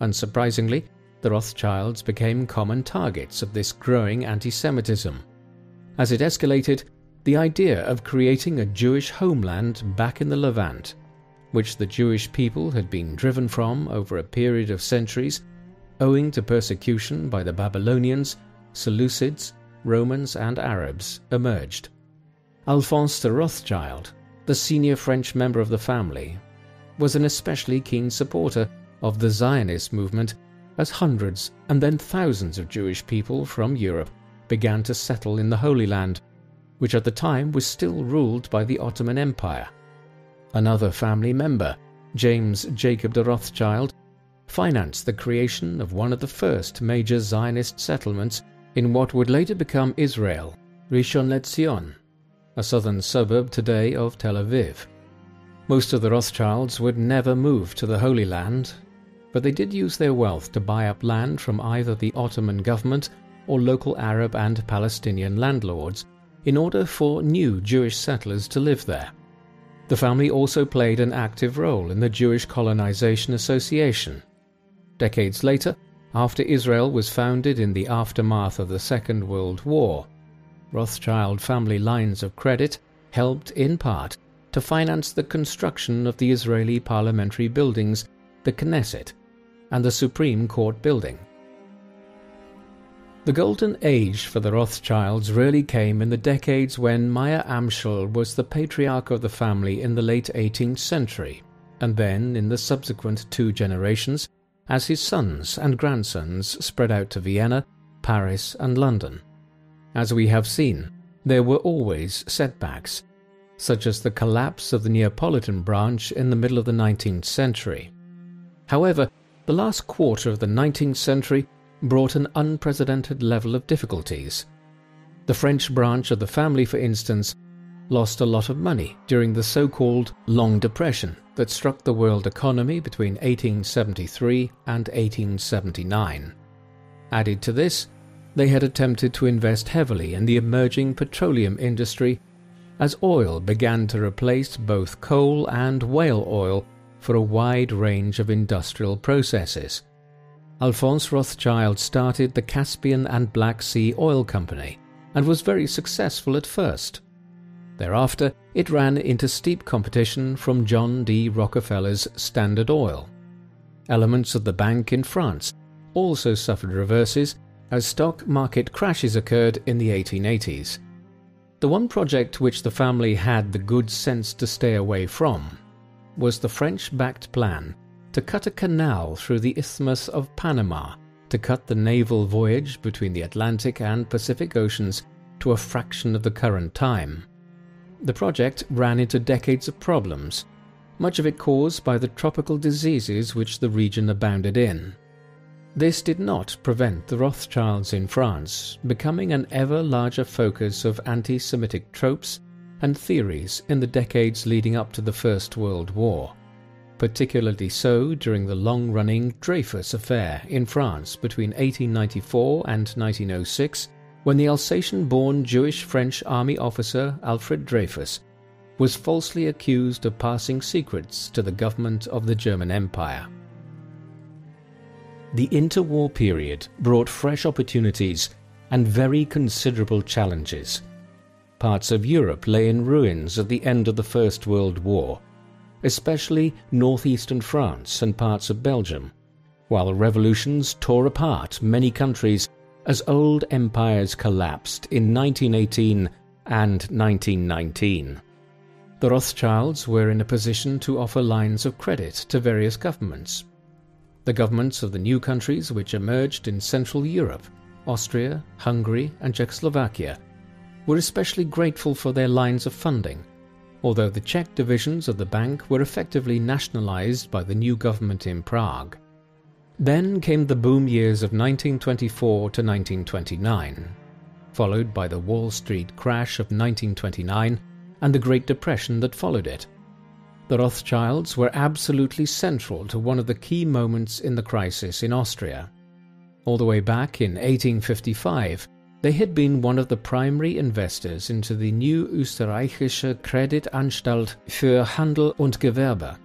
Unsurprisingly, the Rothschilds became common targets of this growing anti Semitism. As it escalated, the idea of creating a Jewish homeland back in the Levant, which the Jewish people had been driven from over a period of centuries owing to persecution by the Babylonians, Seleucids, Romans, and Arabs, emerged. Alphonse de Rothschild, the senior French member of the family, was an especially keen supporter of the Zionist movement as hundreds and then thousands of Jewish people from Europe began to settle in the Holy Land, which at the time was still ruled by the Ottoman Empire. Another family member, James Jacob de Rothschild, financed the creation of one of the first major Zionist settlements in what would later become Israel, Rishon LeZion, a southern suburb today of Tel Aviv. Most of the Rothschilds would never move to the Holy Land, but they did use their wealth to buy up land from either the Ottoman government or local Arab and Palestinian landlords in order for new Jewish settlers to live there. The family also played an active role in the Jewish Colonization Association. Decades later, after Israel was founded in the aftermath of the Second World War. Rothschild family lines of credit helped, in part, to finance the construction of the Israeli parliamentary buildings, the Knesset, and the Supreme Court building. The golden age for the Rothschilds really came in the decades when Meyer Amschel was the patriarch of the family in the late 18th century, and then in the subsequent two generations as his sons and grandsons spread out to Vienna, Paris, and London. As we have seen, there were always setbacks, such as the collapse of the Neapolitan branch in the middle of the 19th century. However, the last quarter of the 19th century brought an unprecedented level of difficulties. The French branch of the family, for instance, lost a lot of money during the so called Long Depression that struck the world economy between 1873 and 1879. Added to this, they had attempted to invest heavily in the emerging petroleum industry as oil began to replace both coal and whale oil for a wide range of industrial processes. Alphonse Rothschild started the Caspian and Black Sea Oil Company and was very successful at first. Thereafter, it ran into steep competition from John D. Rockefeller's Standard Oil. Elements of the bank in France also suffered reverses as stock market crashes occurred in the 1880s. The one project which the family had the good sense to stay away from was the French backed plan to cut a canal through the Isthmus of Panama to cut the naval voyage between the Atlantic and Pacific Oceans to a fraction of the current time. The project ran into decades of problems, much of it caused by the tropical diseases which the region abounded in. This did not prevent the Rothschilds in France becoming an ever larger focus of anti Semitic tropes and theories in the decades leading up to the First World War, particularly so during the long running Dreyfus Affair in France between 1894 and 1906 when the Alsatian born Jewish French army officer Alfred Dreyfus was falsely accused of passing secrets to the government of the German Empire. The interwar period brought fresh opportunities and very considerable challenges. Parts of Europe lay in ruins at the end of the First World War, especially northeastern France and parts of Belgium, while revolutions tore apart many countries as old empires collapsed in 1918 and 1919. The Rothschilds were in a position to offer lines of credit to various governments. The governments of the new countries which emerged in Central Europe, Austria, Hungary, and Czechoslovakia, were especially grateful for their lines of funding, although the Czech divisions of the bank were effectively nationalized by the new government in Prague. Then came the boom years of 1924 to 1929, followed by the Wall Street crash of 1929 and the Great Depression that followed it. The Rothschilds were absolutely central to one of the key moments in the crisis in Austria. All the way back in 1855, they had been one of the primary investors into the new Österreichische Kreditanstalt für Handel und Gewerbe.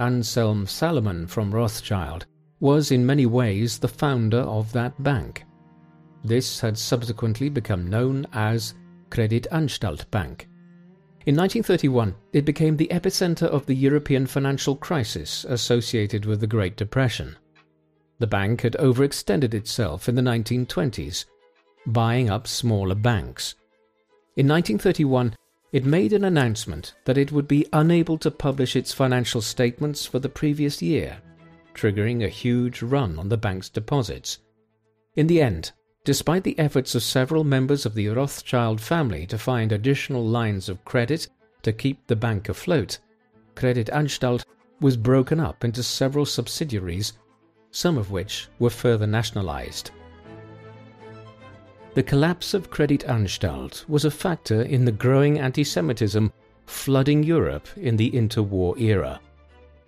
Anselm Salomon von Rothschild was in many ways the founder of that bank. This had subsequently become known as Kreditanstalt Bank. In 1931, it became the epicenter of the European financial crisis associated with the Great Depression. The bank had overextended itself in the 1920s, buying up smaller banks. In 1931, it made an announcement that it would be unable to publish its financial statements for the previous year, triggering a huge run on the bank's deposits. In the end, Despite the efforts of several members of the Rothschild family to find additional lines of credit to keep the bank afloat, Kreditanstalt was broken up into several subsidiaries, some of which were further nationalized. The collapse of Kreditanstalt was a factor in the growing anti-Semitism flooding Europe in the interwar era.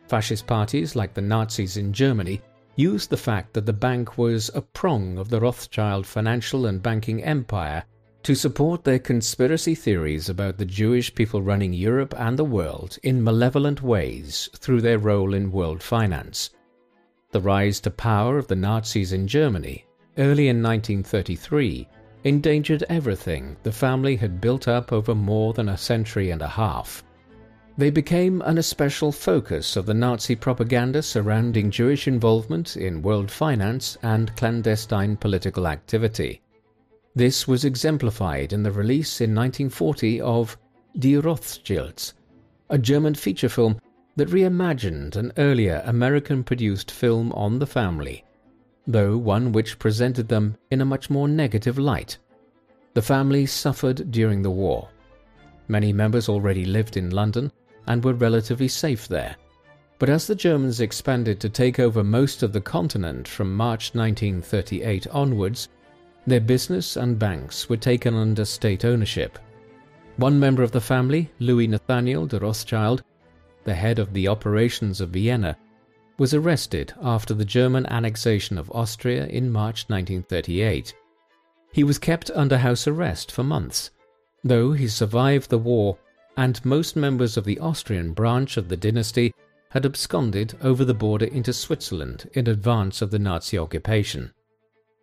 Fascist parties like the Nazis in Germany used the fact that the bank was a prong of the Rothschild financial and banking empire to support their conspiracy theories about the Jewish people running Europe and the world in malevolent ways through their role in world finance. The rise to power of the Nazis in Germany, early in 1933, endangered everything the family had built up over more than a century and a half. They became an especial focus of the Nazi propaganda surrounding Jewish involvement in world finance and clandestine political activity. This was exemplified in the release in 1940 of Die Rothschilds, a German feature film that reimagined an earlier American produced film on the family, though one which presented them in a much more negative light. The family suffered during the war. Many members already lived in London and were relatively safe there. But as the Germans expanded to take over most of the continent from March 1938 onwards, their business and banks were taken under state ownership. One member of the family, Louis Nathaniel de Rothschild, the head of the operations of Vienna, was arrested after the German annexation of Austria in March 1938. He was kept under house arrest for months. Though he survived the war, and most members of the Austrian branch of the dynasty had absconded over the border into Switzerland in advance of the Nazi occupation.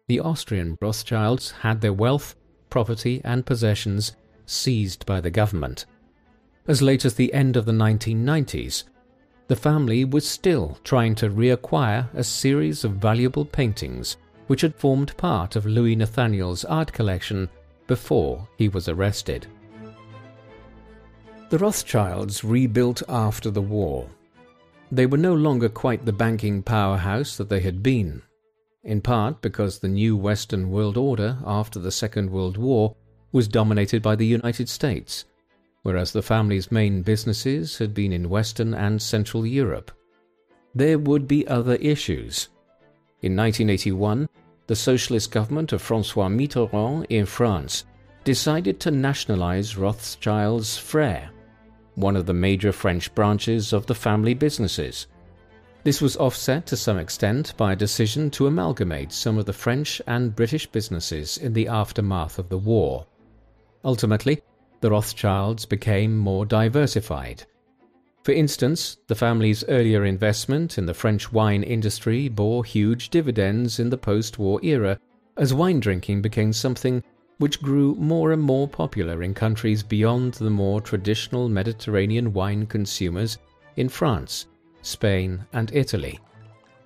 The Austrian Rothschilds had their wealth, property, and possessions seized by the government. As late as the end of the 1990s, the family was still trying to reacquire a series of valuable paintings which had formed part of Louis Nathaniel's art collection before he was arrested. The Rothschilds rebuilt after the war. They were no longer quite the banking powerhouse that they had been, in part because the new Western world order after the Second World War was dominated by the United States, whereas the family's main businesses had been in Western and Central Europe. There would be other issues. In 1981, the socialist government of Francois Mitterrand in France decided to nationalize Rothschild's Frères, one of the major French branches of the family businesses. This was offset to some extent by a decision to amalgamate some of the French and British businesses in the aftermath of the war. Ultimately, the Rothschilds became more diversified. For instance, the family's earlier investment in the French wine industry bore huge dividends in the post war era as wine drinking became something which grew more and more popular in countries beyond the more traditional Mediterranean wine consumers in France, Spain, and Italy.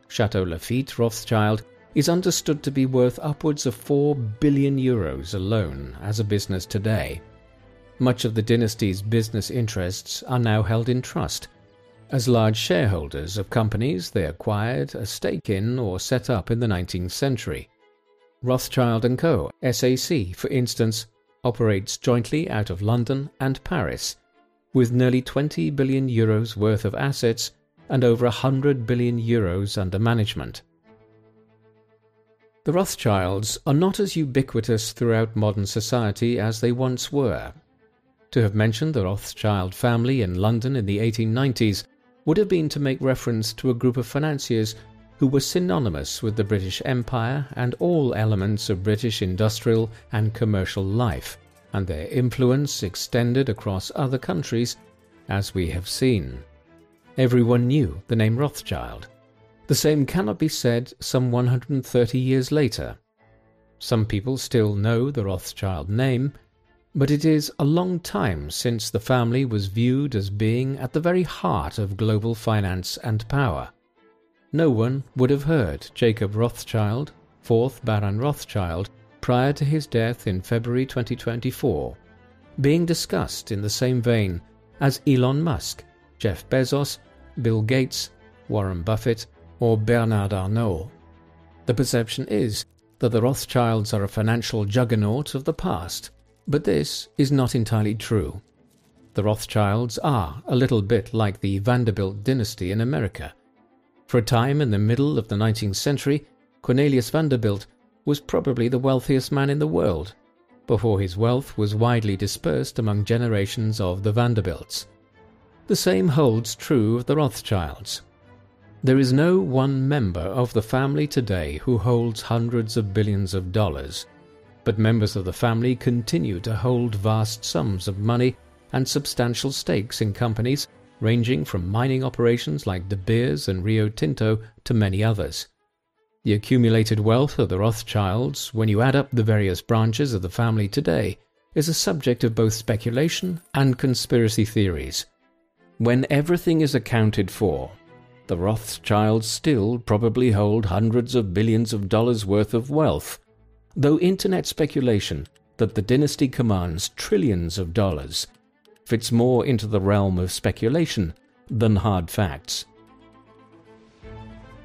Chateau Lafite Rothschild is understood to be worth upwards of 4 billion euros alone as a business today. Much of the dynasty's business interests are now held in trust. As large shareholders of companies they acquired a stake in or set up in the 19th century. Rothschild & Co. SAC, for instance, operates jointly out of London and Paris, with nearly 20 billion euros worth of assets and over 100 billion euros under management. The Rothschilds are not as ubiquitous throughout modern society as they once were. To have mentioned the Rothschild family in London in the 1890s would have been to make reference to a group of financiers who were synonymous with the British Empire and all elements of British industrial and commercial life, and their influence extended across other countries, as we have seen. Everyone knew the name Rothschild. The same cannot be said some 130 years later. Some people still know the Rothschild name, but it is a long time since the family was viewed as being at the very heart of global finance and power. No one would have heard Jacob Rothschild, 4th Baron Rothschild, prior to his death in February 2024, being discussed in the same vein as Elon Musk, Jeff Bezos, Bill Gates, Warren Buffett, or Bernard Arnault. The perception is that the Rothschilds are a financial juggernaut of the past, but this is not entirely true. The Rothschilds are a little bit like the Vanderbilt dynasty in America. For a time in the middle of the 19th century, Cornelius Vanderbilt was probably the wealthiest man in the world, before his wealth was widely dispersed among generations of the Vanderbilts. The same holds true of the Rothschilds. There is no one member of the family today who holds hundreds of billions of dollars, but members of the family continue to hold vast sums of money and substantial stakes in companies ranging from mining operations like De Beers and Rio Tinto to many others. The accumulated wealth of the Rothschilds, when you add up the various branches of the family today, is a subject of both speculation and conspiracy theories. When everything is accounted for, the Rothschilds still probably hold hundreds of billions of dollars worth of wealth, though internet speculation that the dynasty commands trillions of dollars fits more into the realm of speculation than hard facts.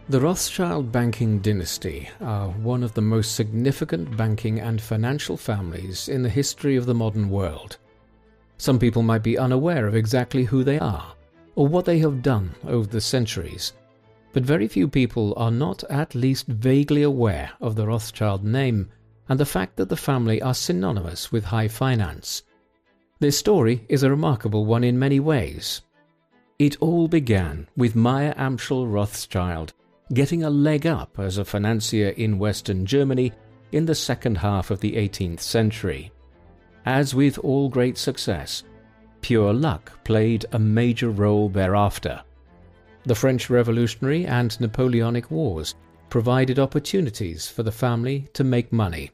The Rothschild banking dynasty are one of the most significant banking and financial families in the history of the modern world. Some people might be unaware of exactly who they are or what they have done over the centuries, but very few people are not at least vaguely aware of the Rothschild name and the fact that the family are synonymous with high finance. Their story is a remarkable one in many ways. It all began with Meyer Amschel Rothschild getting a leg up as a financier in Western Germany in the second half of the 18th century. As with all great success, pure luck played a major role thereafter. The French Revolutionary and Napoleonic Wars provided opportunities for the family to make money.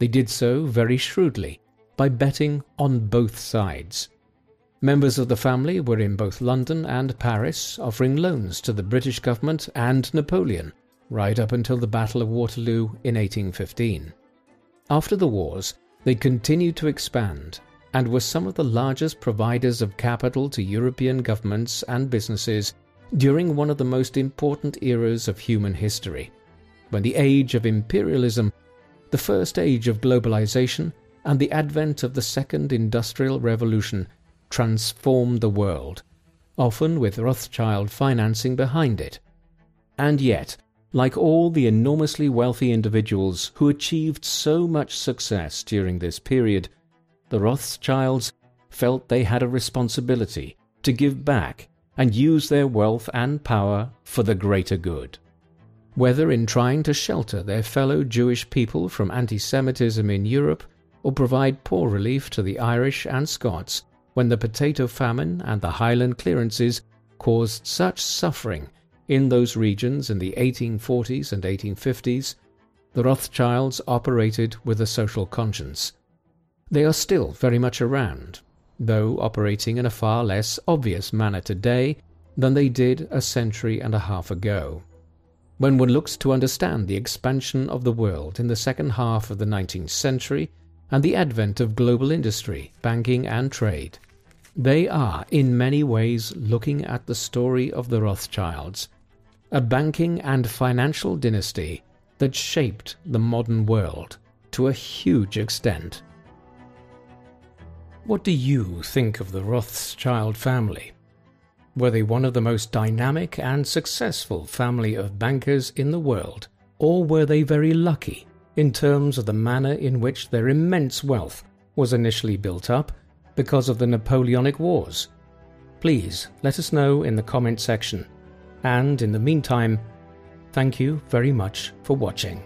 They did so very shrewdly by betting on both sides. Members of the family were in both London and Paris offering loans to the British government and Napoleon right up until the Battle of Waterloo in 1815. After the wars, they continued to expand and were some of the largest providers of capital to European governments and businesses during one of the most important eras of human history, when the age of imperialism, the first age of globalization, and the advent of the second industrial revolution transformed the world, often with Rothschild financing behind it. And yet, like all the enormously wealthy individuals who achieved so much success during this period, the Rothschilds felt they had a responsibility to give back and use their wealth and power for the greater good. Whether in trying to shelter their fellow Jewish people from anti Semitism in Europe or provide poor relief to the Irish and Scots when the potato famine and the Highland clearances caused such suffering in those regions in the 1840s and 1850s, the Rothschilds operated with a social conscience. They are still very much around, though operating in a far less obvious manner today than they did a century and a half ago. When one looks to understand the expansion of the world in the second half of the 19th century and the advent of global industry, banking, and trade, they are in many ways looking at the story of the Rothschilds, a banking and financial dynasty that shaped the modern world to a huge extent. What do you think of the Rothschild family? Were they one of the most dynamic and successful family of bankers in the world, or were they very lucky in terms of the manner in which their immense wealth was initially built up because of the Napoleonic Wars? Please let us know in the comment section. And in the meantime, thank you very much for watching.